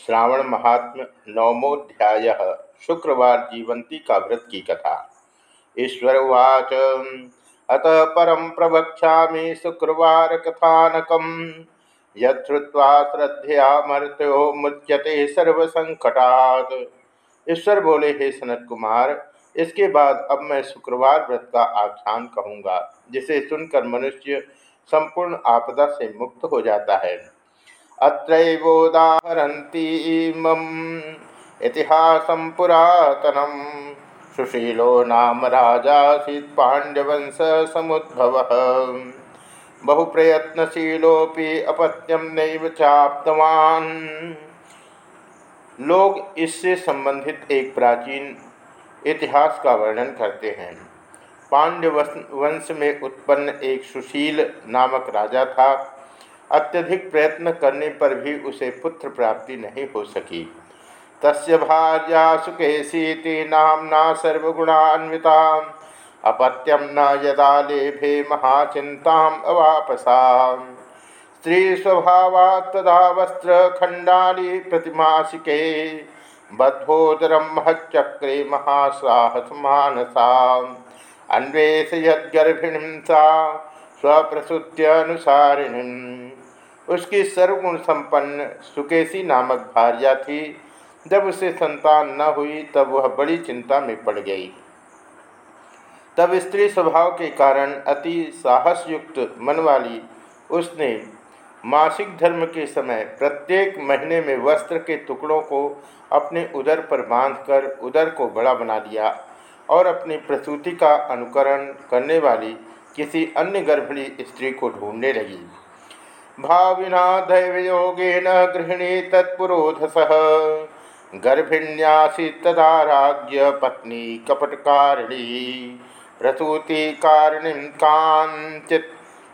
श्रावण महात्म नवमोध्याय शुक्रवार जीवंती का व्रत की कथा। ईश्वर उवाच, अतः परम प्रवक्षा शुक्रवार कथानक युवा श्रद्धया मर्त्यो मुच्यते सर्वसंकटात। ईश्वर बोले, हे सनत कुमार, इसके बाद अब मैं शुक्रवार व्रत का आख्यान कहूँगा, जिसे सुनकर मनुष्य संपूर्ण आपदा से मुक्त हो जाता है। अत्रोदाहरतीमम् इतिहासं पुरातनं। सुशीलो नाम राजासीत् पाण्ड्यवंश समुद्भव। बहुप्रयत्नशीलोपि अपत्यम नैव चाप्तवान्। लोग इससे संबंधित एक प्राचीन इतिहास का वर्णन करते हैं। पांड्य वंश में उत्पन्न एक सुशील नामक राजा था। अत्यधिक प्रयत्न करने पर भी उसे पुत्र प्राप्ति नहीं हो सकी। तस्य भार्या सुकेशीति नामना सर्वगुणान्विता अपत्यम न यदा लेभे महाचिंता अवापसा स्त्री स्वभाव तदा वस्त्र खंडाली प्रतिमासिके बद्धोदरम महचक्रे महासाहस मानसा अन्वेष यद्गर्भिणी सा स्वप्रसूत्यनुसारिणी। उसकी सर्वगुण संपन्न सुकेशी नामक भार्या थी। जब उसे संतान न हुई, तब वह बड़ी चिंता में पड़ गई। तब स्त्री स्वभाव के कारण अति साहसयुक्त मन वाली उसने मासिक धर्म के समय प्रत्येक महीने में वस्त्र के टुकड़ों को अपने उदर पर बांधकर उदर को बड़ा बना दिया और अपनी प्रसूति का अनुकरण करने वाली किसी अन्य गर्भिणी स्त्री को ढूँढने लगी। भाविना दैवयोगेन गृहिणी तत्पुरोधस। गर्भिण्यासी तदा राज्य पत्नी कपटकारिणी। प्रसूति कारिणी कांचित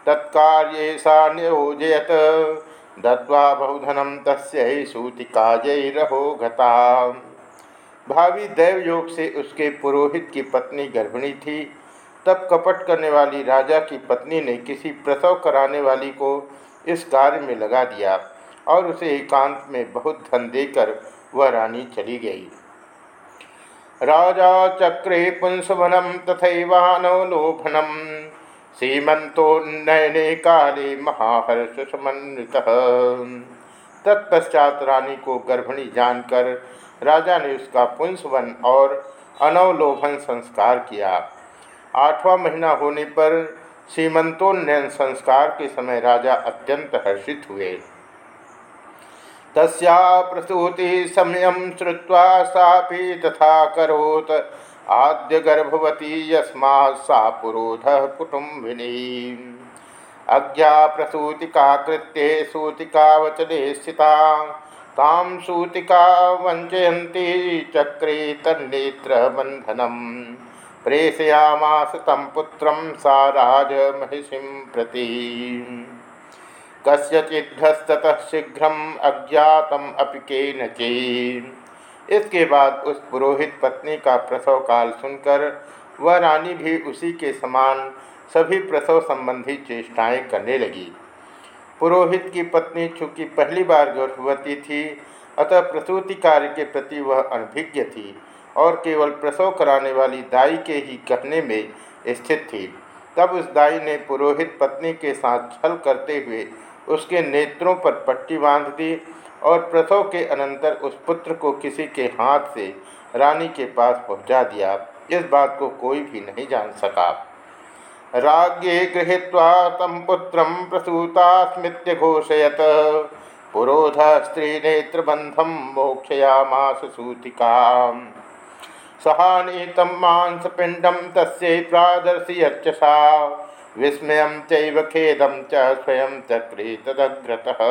तत्कार्ये सा नियोजयत। दत्वा बहुधनम तस्यै सूतिकाजैरहो घता भावी दैवयोग से उसके पुरोहित की पत्नी गर्भिणी थी। तब कपट करने वाली राजा की पत्नी ने किसी प्रसव कराने वाली को इस कार्य में लगा दिया और उसे एकांत में बहुत धन देकर वह रानी चली गई। राजा चक्रे पुंसवनम तथैवानवलोभनम सीमंतोन्नयने काले महाहर्ष समन्वित तत्पश्चात रानी को गर्भिणी जानकर राजा ने उसका पुंसवन और अनवलोभन संस्कार किया। आठवां महीना होने पर सीमंतोन्नयन संस्कार के समय राजा अत्यंत हर्षित हुए। तस्या प्रसूति समय श्रुवा सापि तथा करोत। आद्य गर्भवती यस्मा सा पुरोध कुटुंबिनी अज्ञा प्रसूतिका कृत्ये सूतिका वचने स्थिता। ताम वंचयती चक्रे तन्नेत्र बंधनम प्रेषयामास तम पुत्र सा राजमहिषी प्रति। कस्यचिधस्त शीघ्र अज्ञातम इसके बाद उस पुरोहित पत्नी का प्रसव काल सुनकर वह रानी भी उसी के समान सभी प्रसव संबंधी चेष्टाएँ करने लगी। पुरोहित की पत्नी चूँकि पहली बार गर्भवती थी, अतः प्रसूति कार्य के प्रति वह अनभिज्ञ थी। और केवल प्रसव कराने वाली दाई के ही कहने में स्थित थी। तब उस दाई ने पुरोहित पत्नी के साथ छल करते हुए उसके नेत्रों पर पट्टी बाँध दी और प्रसव के अनंतर उस पुत्र को किसी के हाथ से रानी के पास पहुँचा दिया। इस बात को कोई भी नहीं जान सका। राज्ञे गृहीत्वा तम पुत्र प्रसूता स्मृत्य घोषयत। पुरोध स्त्री नेत्रबंधम मोक्षयामास सूतिका सहानीतम मांसपिंडम तस्यै प्रादर्शयच्चसा विस्मय खेदम च स्वयं चक्रे तदग्रतः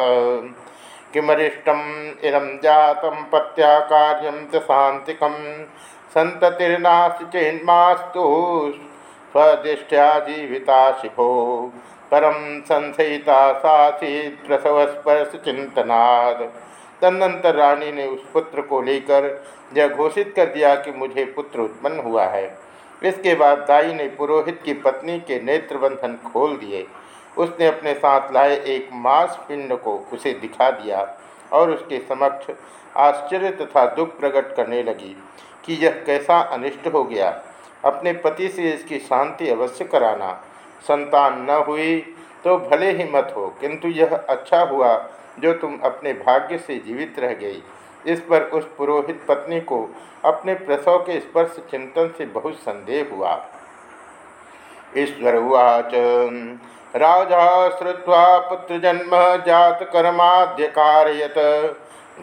किमरिष्टम इदम जातम पत्या कार्यम च शांतिकम संततिर्नास्ति चेन्मास्तु स्वदिष्टया जीविता शिभो। परम संशयिता साथी प्रसवस्पर्श तदनंतर रानी ने उस पुत्र को लेकर यह घोषित कर दिया कि मुझे पुत्र उत्पन्न हुआ है। इसके बाद दाई ने पुरोहित की पत्नी के नेत्रबंधन खोल दिए। उसने अपने साथ लाए एक मांस पिंड को उसे दिखा दिया और उसके समक्ष आश्चर्य तथा दुख प्रकट करने लगी कि यह कैसा अनिष्ट हो गया। अपने पति से इसकी शांति अवश्य कराना। संतान न हुई तो भले ही मत हो, किंतु यह अच्छा हुआ जो तुम अपने भाग्य से जीवित रह गई। इस पर उस पुरोहित पत्नी को अपने प्रसव के स्पर्श चिंतन से बहुत संदेह हुआ। ईश्वर उवाच, राजा श्रुवा पुत्रजन्म कर्माद्य कारयत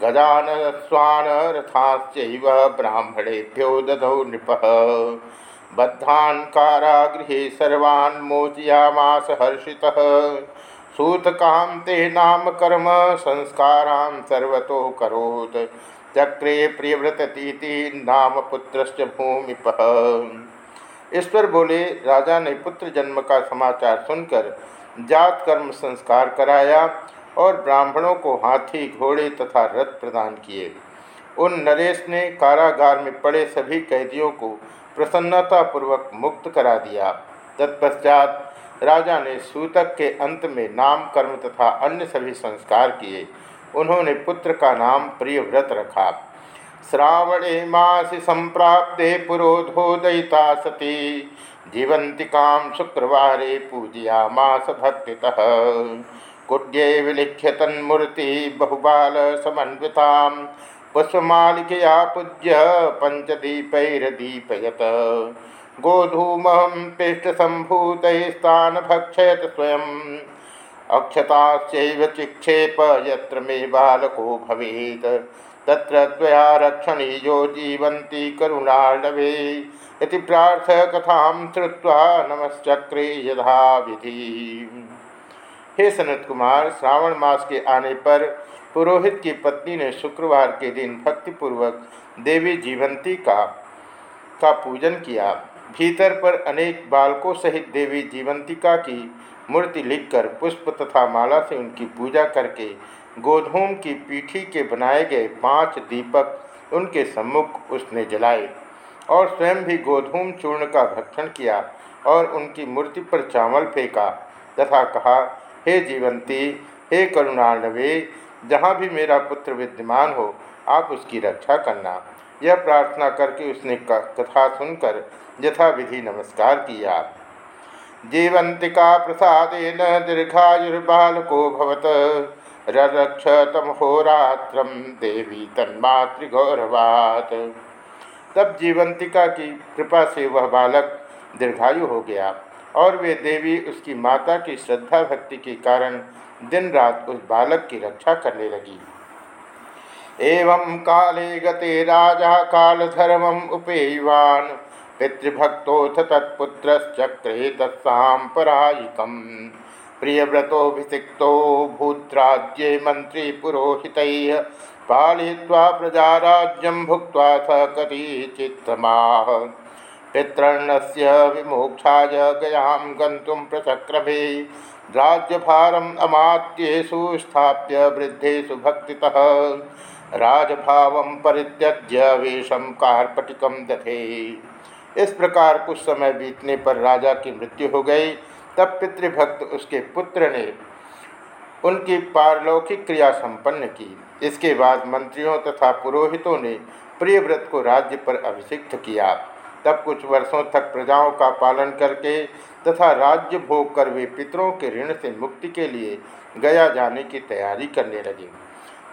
गजान स्वान रथाश्चैव ब्राह्मणेभ्यो दधौ नृप। बद्धान कारागृहे सर्वान् मोचयामास हर्षितः। सूतकां ते नाम कर्म, संस्कारां सर्वतो करोत्। चक्रे प्रियव्रततीति नाम पुत्रश्च भूमिपः। ईश्वर बोले, राजा ने पुत्र जन्म का समाचार सुनकर जात कर्म संस्कार कराया और ब्राह्मणों को हाथी, घोड़े तथा रथ प्रदान किए। उन नरेश ने कारागार में पड़े सभी कैदियों को प्रसन्नतापूर्वक मुक्त करा दिया। तत्पश्चात राजा ने सूतक के अंत में नाम, कर्म तथा अन्य सभी संस्कार किए। उन्होंने पुत्र का नाम प्रिय व्रत रखा। श्रावणे मासी संप्राप्ते पुरोधोदयिता सती। जीवंतिकां शुक्रवारे पूजयामास भक्ति कुड्ये विलिख्य तन्मूर्ति बहुबाल समन्विता। पुष्पमालिकया पूज्य पंचदीपैरदीपयत गोधूमहं पिष्टसम्भूतैस्तान् भक्षयत स्वयं। अक्षताश्चैव चिक्षेप मे बालको भवेत्। तत्र त्वया रक्षणीयो जीवन्ति करुणार्णवे इति प्रार्थकथां श्रुत्वा नमश्चक्रे यथा विधि। हे सनत कुमार, श्रावण मास के आने पर पुरोहित की पत्नी ने शुक्रवार के दिन भक्तिपूर्वक देवी जीवंती का का पूजन किया। भीतर पर अनेक बालकों सहित देवी जीवंतिका की मूर्ति लिखकर पुष्प तथा माला से उनकी पूजा करके गोधूम की पीठी के बनाए गए पाँच दीपक उनके सम्मुख उसने जलाए और स्वयं भी गोधूम चूर्ण का भक्षण किया और उनकी मूर्ति पर चावल फेंका तथा कहा, हे जीवंती, हे करुणानवे जहाँ भी मेरा पुत्र विद्यमान हो, आप उसकी रक्षा करना। यह प्रार्थना करके उसने कथा सुनकर यथा विधि नमस्कार किया। जीवंतिका प्रसादेन दीर्घायुर्बालको भवत। ररक्ष तम होरात्रम देवी तन्मातृगौरवात। तब जीवंतिका की कृपा से वह बालक दीर्घायु हो गया और वे देवी उसकी माता की श्रद्धा भक्ति के कारण दिन रात उस बालक की रक्षा करने लगी। एवं काले गते राजा कालधर्म उपेयवान पितृभक्तोथ तत्पुत्रश्चक्रे तत्सापरायिक प्रियव्रतोभिषिक्तो भूत्राज्ये मंत्री पुरोहित पालय्वा प्रजाराज्यम भुक्त स कतिचित्तमाह पितृर्ण से विमोक्षा गयां गंतुम प्रचक्रमे राज्यभारम अमात्येषु स्थाप्य वृद्धेषु भक्तितः। राजभाव परित्यज्य वेशम कार्पटिकम दधे। इस प्रकार कुछ समय बीतने पर राजा की मृत्यु हो गई। तब पितृभक्त उसके पुत्र ने उनकी पारलौकिक क्रिया संपन्न की। इसके बाद मंत्रियों तथा पुरोहितों ने प्रियव्रत को राज्य पर अभिषिक्त किया। तब कुछ वर्षों तक प्रजाओं का पालन करके तथा राज्य भोग कर वे पितरों के ऋण से मुक्ति के लिए गया जाने की तैयारी करने लगे।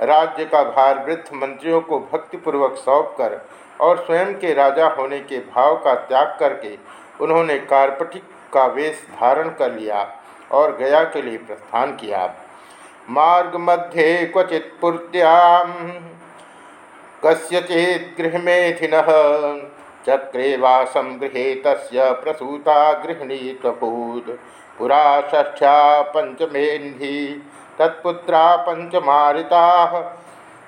राज्य का भार वृद्ध मंत्रियों को भक्तिपूर्वक सौंप कर और स्वयं के राजा होने के भाव का त्याग करके उन्होंने कार्पटिक का वेश धारण कर लिया और गया के लिए प्रस्थान किया। मार्ग मध्य क्वचित पूर्त्याम, कस्यचित गृहमेथिन चक्रे वासम गृहे तस् प्रसूता गृहिणी तभूत पुरा ष्ठ्या पंचमेन्धी तत्पुत्रा पंचमारिता।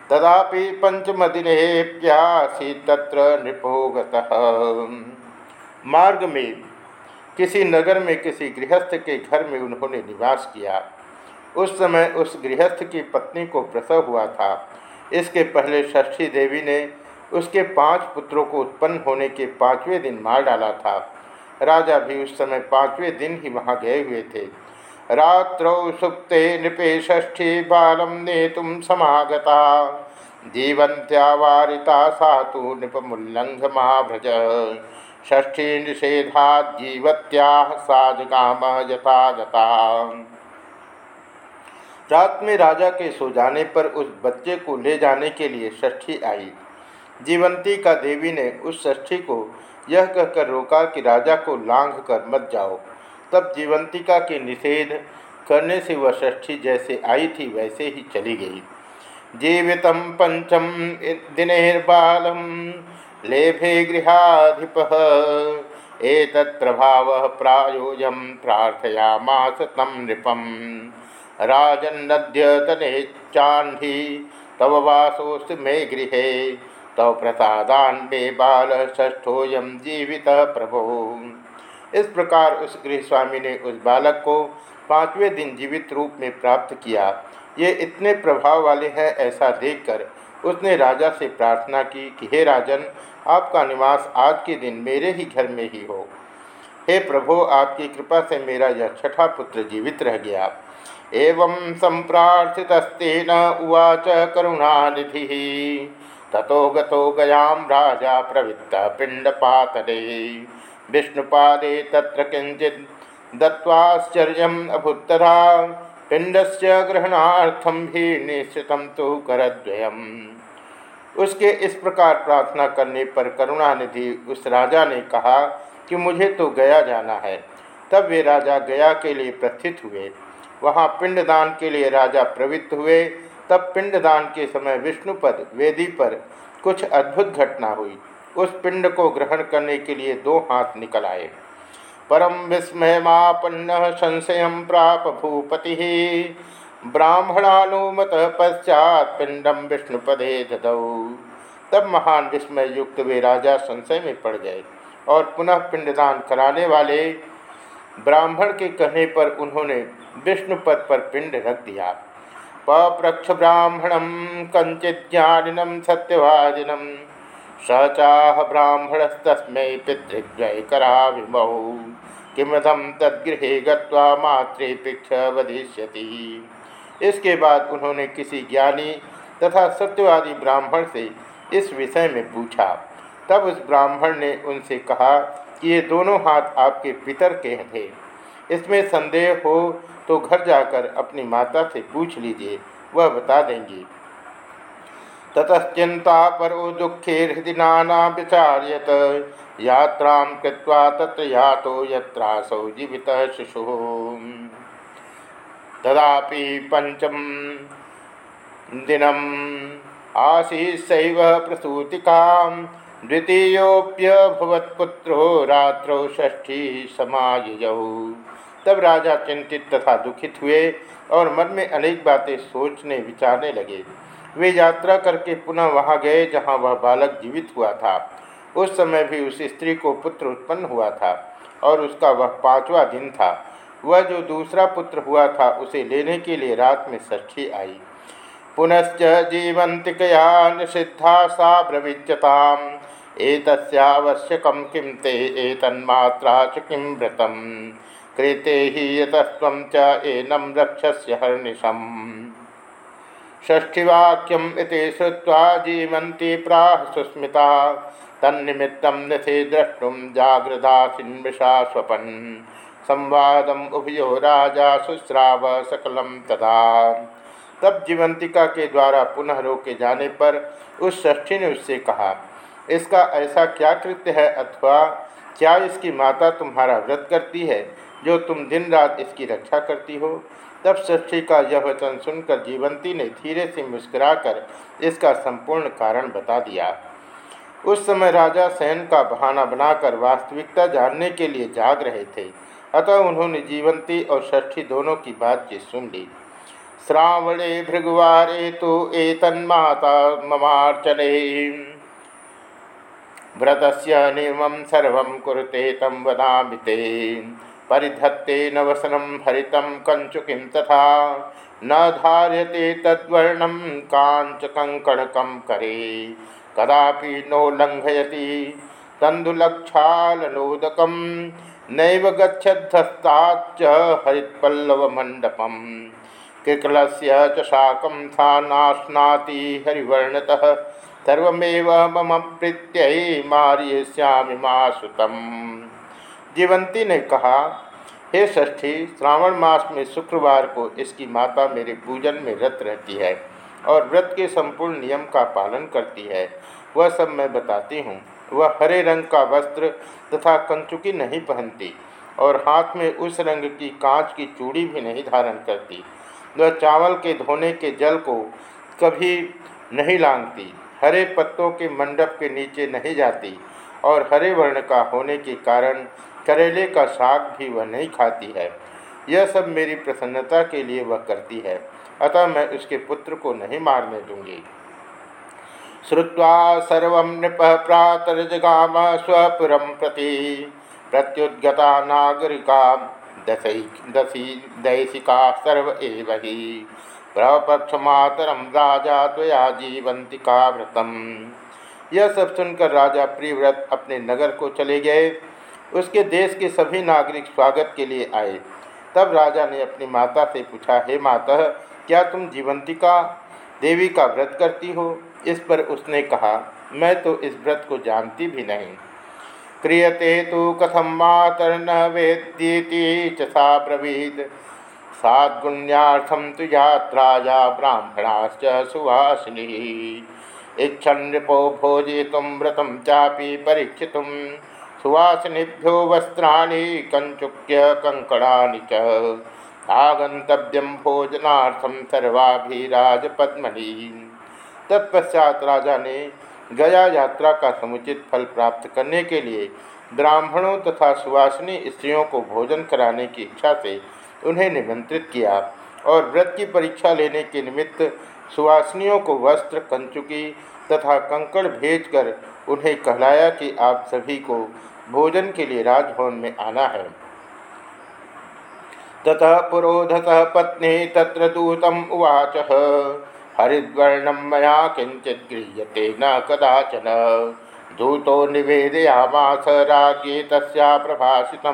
तदापि पंचमदिनेप्यासी तत्र नृपोगत। मार्ग में किसी नगर में किसी गृहस्थ के घर में उन्होंने निवास किया। उस समय उस गृहस्थ की पत्नी को प्रसव हुआ था। इसके पहले षष्ठी देवी ने उसके पाँच पुत्रों को उत्पन्न होने के पाँचवें दिन मार डाला था। राजा भी उस समय पाँचवें दिन ही वहाँ गए हुए थे। रात्रौ सुप्ते नृपे षष्ठी बालम नेतुम समागता। जीवंत्या वारिता सा तो निषेधा जीवत्या साजगाम यथा जता रात में राजा के सो जाने पर उस बच्चे को ले जाने के लिए षष्ठी आई। जीवंती का देवी ने उस षष्ठी को यह कहकर रोका कि राजा को लांघ कर मत जाओ। तब जीवंतिका के निषेध करने से वह षष्ठी जैसे आई थी, वैसे ही चली गई। जीवित पंचम दिनेर्बालम, लेभे गृहाधिप एक प्रभाव प्रायोजम प्रार्थयामास तम नृपम। राजन्नद्य तने तव वासोस्त मे गृह, तव प्रसादान मे बाल ष्ठोयम जीवित प्रभो। इस प्रकार उस गृह स्वामी ने उस बालक को पाँचवें दिन जीवित रूप में प्राप्त किया। ये इतने प्रभाव वाले हैं ऐसा देखकर उसने राजा से प्रार्थना की कि, हे राजन, आपका निवास आज के दिन मेरे ही घर में ही हो। हे प्रभो, आपकी कृपा से मेरा यह छठा पुत्र जीवित रह गया। एवं संप्रार्थितस्तेन उवाच करुणानिधि। ततो गतो गयाम राजा प्रवृत्त पिंडपातले विष्णुपादे तत्र किंचित दत्वाश्चर्यम अभुत्तरा पिंडस्य ग्रहणार्थम भी निश्चित तो करद्वयम। उसके इस प्रकार प्रार्थना करने पर करुणानिधि उस राजा ने कहा कि मुझे तो गया जाना है। तब वे राजा गया के लिए प्रस्थित हुए। वहाँ पिंडदान के लिए राजा प्रवृत्त हुए। तब पिंडदान के समय विष्णुपद वेदी पर कुछ अद्भुत घटना हुई। उस पिंड को ग्रहण करने के लिए दो हाथ निकल आए। परम विस्मयमापन्न संशय प्राप भूपति। ब्राह्मणानुमत पश्चात पिंडम विष्णुपदे ददौ। तब महान विस्मय युक्त वे राजा संशय में पड़ गए और पुनः पिंडदान कराने वाले ब्राह्मण के कहने पर उन्होंने विष्णु पद पर पिंड रख दिया। पप्रक्ष ब्राह्मणम कंचिज्ञानिनम सत्यवादिनम स चाह ब्राह्मणस्तस्मै पितृव्यय करा विमौ किमथम तद्गृह गत्वा मातृपिक्ष वधिष्यति इसके बाद उन्होंने किसी ज्ञानी तथा सत्यवादी ब्राह्मण से इस विषय में पूछा। तब उस ब्राह्मण ने उनसे कहा कि ये दोनों हाथ आपके पितर के थे। इसमें संदेह हो तो घर जाकर अपनी माता से पूछ लीजिए, वह बता देंगी। ततश्चिंता परो दुखे हृदय नाना विचार्यत यात्रा कृत्वा तत्र यातो यत्रासौ जीवित शिशु। तदापि पंचम दिनम आसीसैव प्रसूतिका। द्वितीयोप्यभवत्पुत्रो रात्रौ षष्ठी समाययौ। तब राजा चिंतित तथा दुखित हुए और मन में अनेक बातें सोचने विचारने लगे। वे यात्रा करके पुनः वहाँ गए जहाँ वह बालक जीवित हुआ था। उस समय भी उस स्त्री को पुत्र उत्पन्न हुआ था और उसका वह पांचवा दिन था। वह जो दूसरा पुत्र हुआ था, उसे लेने के लिए रात में षष्ठी आई। पुनश्च जीवंतिकया निषिद्धा सा ब्रवीच्यताम एतस्यावश्यकं किं ते, एतन्मात्रा च किं व्रतम्। कृते ही यतस्व च एनम रक्षस्य हर्निशम। षष्ठीवाक्यम श्रुवा जीवंती प्राह सुस्मिता। तन्निमित्तं नथे द्रष्टुम जागृदासीन्मृषा स्वपन। संवादम उभयो राजा सुश्राव सकलम तथा तब जीवंतिका के द्वारा पुनः रोके जाने पर उस षष्ठी ने उससे कहा, इसका ऐसा क्या कृत्य है अथवा क्या इसकी माता तुम्हारा व्रत करती है, जो तुम दिन रात इसकी रक्षा करती हो? तब षष्ठी का यह वचन सुनकर जीवंती ने धीरे से मुस्कुराकर इसका संपूर्ण कारण बता दिया। उस समय राजा सैन का बहाना बनाकर वास्तविकता जानने के लिए जाग रहे थे। अतः उन्होंने जीवंती और षष्ठी दोनों की बातचीत सुन ली। श्रावणे भृगुवारे तो एतन्माता ममार्चने। व्रत से नियम सर्व कुरुते तम वदा परिधत्ते नवसनं हरितं कंचुकिं तथा? न धार्यते तद्वर्णं काञ्चकङ्कणकं करे। कदापि नो लङ्घयति तण्डुलक्षालनोदकं नैव गच्छद्धस्ताच्च हरित्पल्लवमण्डपम्। किकलस्य च था नाश्नाति हरिवर्णतः। सर्वमेव मम प्रीत्यै मार्यश्यामि मासुतम जीवंती ने कहा, हे षष्ठी, श्रावण मास में शुक्रवार को इसकी माता मेरे पूजन में व्रत रहती है और व्रत के संपूर्ण नियम का पालन करती है। वह सब मैं बताती हूँ। वह हरे रंग का वस्त्र तथा कंचुकी नहीं पहनती और हाथ में उस रंग की कांच की चूड़ी भी नहीं धारण करती। वह चावल के धोने के जल को कभी नहीं लांगती, हरे पत्तों के मंडप के नीचे नहीं जाती और हरे वर्ण का होने के कारण करेले का साग भी वह नहीं खाती है। यह सब मेरी प्रसन्नता के लिए वह करती है, अतः मैं उसके पुत्र को नहीं मारने दूँगी। श्रुवा सर्व नृप प्रातर्जगाम स्वपुर प्रति प्रत्युद्गता नागरिका दशई दशी दैशिका सर्व एव ही। प्रपक्षमातरम राजा द्वया जीवंतिका व्रतम। यह सब सुनकर राजा प्रियव्रत अपने नगर को चले गए। उसके देश के सभी नागरिक स्वागत के लिए आए। तब राजा ने अपनी माता से पूछा, हे माता, क्या तुम जीवंतिका देवी का व्रत करती हो? इस पर उसने कहा, मैं तो इस व्रत को जानती भी नहीं। क्रियते तो कथम मातर्न वेद्येति च सा ब्रवीद साद्गुण्यार्थम तो यात्राया ब्राह्मणाश्च सुवासिनी। इच्छन नृपो भोजितुम व्रतम चापि परीक्षित सुवासिनीभ्यो वस्त्राणि कंचुक्य कंकणानि च। आगंतव्यम भोजनार्थम सर्वाभिराजपद्मनी। तत्पश्चात राजा ने गया यात्रा का समुचित फल प्राप्त करने के लिए ब्राह्मणों तथा सुवासिनी स्त्रियों को भोजन कराने की इच्छा से उन्हें निमंत्रित किया। और व्रत की परीक्षा लेने के निमित्त सुवासिनियों को वस्त्र, कंचुकी तथा कंकड़ भेजकर उन्हें कहलाया कि आप सभी को भोजन के लिए राजभवन में आना है। ततः पुरोधत पत्नी तत्र दूतम उवाच हरिद्वर्णम मैं किंचित गृह्यते न कदाचन। दूतो निवेदयामास राज्ञे तस्या प्रभाषित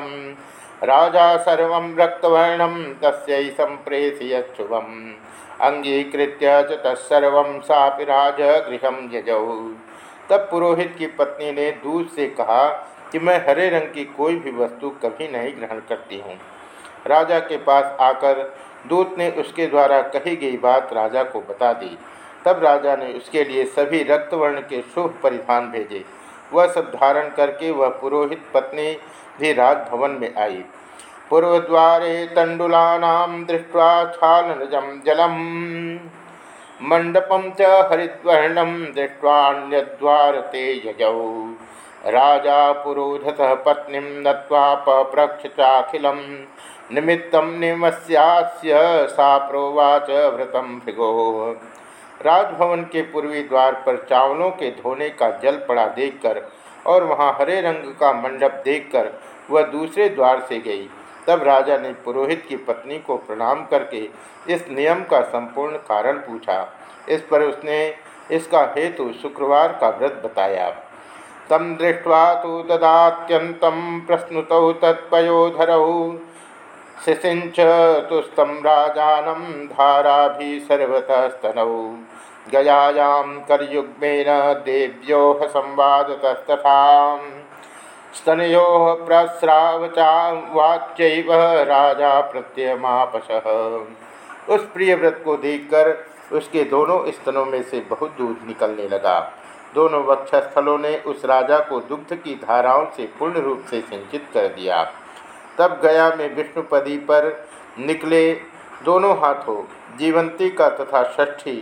राजा सर्व रक्तवर्णम तस्यै सम्प्रेषयच्छुभम् अंगीकृत्य तत्सर्व सापि राजगृह यजौ तब पुरोहित की पत्नी ने दूध से कहा कि मैं हरे रंग की कोई भी वस्तु कभी नहीं ग्रहण करती हूँ। राजा के पास आकर दूत ने उसके द्वारा कही गई बात राजा को बता दी। तब राजा ने उसके लिए सभी रक्तवर्ण के शुभ परिधान भेजे। वह सब धारण करके वह पुरोहित पत्नी भी राजभवन में आई। पूर्वद्वारे तंडुलानाम दृष्ट्वा छालनजम जलम मंडपम च हरिद्वर्णम दृष्ट्वान्यद्वार ते यजौ। राजा पुरोधत पत्नी नत्वा निमित्त निमस्यास्य सा प्रोवाच व्रतम भृगो। राजभवन के पूर्वी द्वार पर चावलों के धोने का जल पड़ा देखकर और वहाँ हरे रंग का मंडप देखकर वह दूसरे द्वार से गई। तब राजा ने पुरोहित की पत्नी को प्रणाम करके इस नियम का संपूर्ण कारण पूछा। इस पर उसने इसका हेतु शुक्रवार का व्रत बताया। तम दृष्टवा तो ददात्यंतम प्रश्नुत तत्पयोधरऊ शिशिंच तुस्तम राजानम धारा भी सर्वतः स्तनौ। गयायां करयुग्मेन देव्यो संवादतस्तथा स्तनो प्रस्रावचा वाच्य राजा प्रत्ययमापश उस प्रिय व्रत को देखकर उसके दोनों स्तनों में से बहुत दूध निकलने लगा। दोनों वक्षस्थलों ने उस राजा को दुग्ध की धाराओं से पूर्ण रूप से सिंचित कर दिया। तब गया में विष्णुपदी पर निकले दोनों हाथों, जीवंती का तथा षष्ठी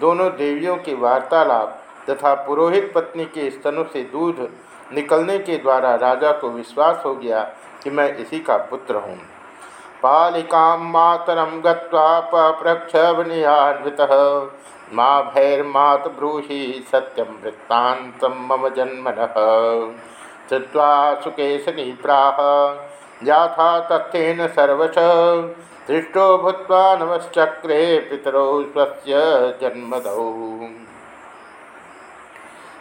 दोनों देवियों के वार्तालाप तथा पुरोहित पत्नी के स्तनों से दूध निकलने के द्वारा राजा को विश्वास हो गया कि मैं इसी का पुत्र हूँ। पालिका मातरम गप्रक्षवनियान्वित माँ भैर्मात ब्रूहि सत्यम वृत्तांत मम जन्मन। श्रुवा सुकेशनी प्राह याथा तथ्यन सर्वश। दृष्टो भूत नमश्चक्रे पितरौ स्वस्य जन्मदौ।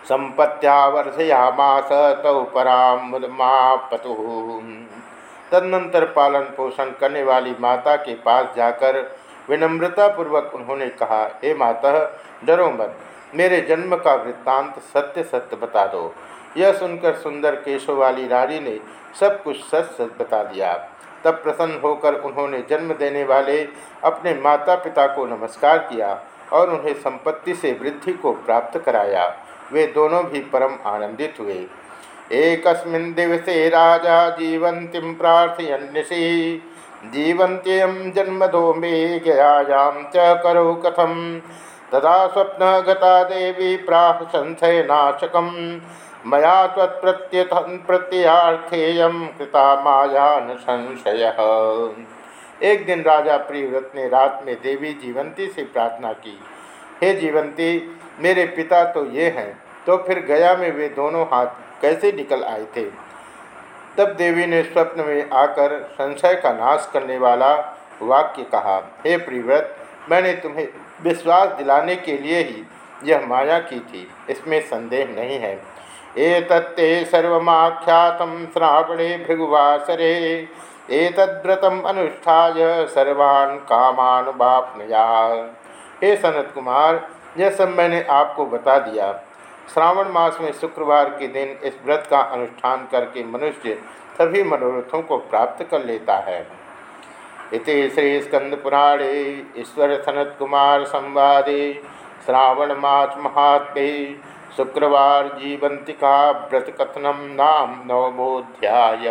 संपत्त्या वर्षयामास तौ परामुदमापतुः तदनंतर पालन पोषण करने वाली माता के पास जाकर विनम्रतापूर्वक उन्होंने कहा, हे माता, डरो मत। मेरे जन्म का वृत्तांत सत्य सत्य बता दो। यह सुनकर सुंदर केशव वाली रानी ने सब कुछ सच सच बता दिया। तब प्रसन्न होकर उन्होंने जन्म देने वाले अपने माता पिता को नमस्कार किया और उन्हें संपत्ति से वृद्धि को प्राप्त कराया। वे दोनों भी परम आनंदित हुए। एक दिवसे राजा जीवंती प्रार्थयन्निशि जीवंत्यम जन्मदो मे गयायाम च करो कथम। तदा स्वप्न गता देवी प्राह संशयनाशकम। मया तत्प्रत्यथन प्रत्यार्थेय कृता माया न संशय। एक दिन राजा प्रियव्रत ने रात में देवी जीवंती से प्रार्थना की, हे जीवंती, मेरे पिता तो ये हैं तो फिर गया में वे दोनों हाथ कैसे निकल आए थे? तब देवी ने स्वप्न में आकर संशय का नाश करने वाला वाक्य कहा, हे प्रियव्रत, मैंने तुम्हें विश्वास दिलाने के लिए ही यह माया की थी, इसमें संदेह नहीं है। एतत्ते सर्वख्यात श्रावणे भृगुवासरे। एतद्व्रतम अनुष्ठाय सर्वान् कामान बापनया हे सनत कुमार, यह सब मैंने आपको बता दिया। श्रावण मास में शुक्रवार के दिन इस व्रत का अनुष्ठान करके मनुष्य सभी मनोरथों को प्राप्त कर लेता है। इति श्री स्कंदपुराणे ईश्वर सनत कुमार संवादे। श्रावण मास महात्मे शुक्रवार जीवंतिका व्रतकथनम नाम नवमोध्याय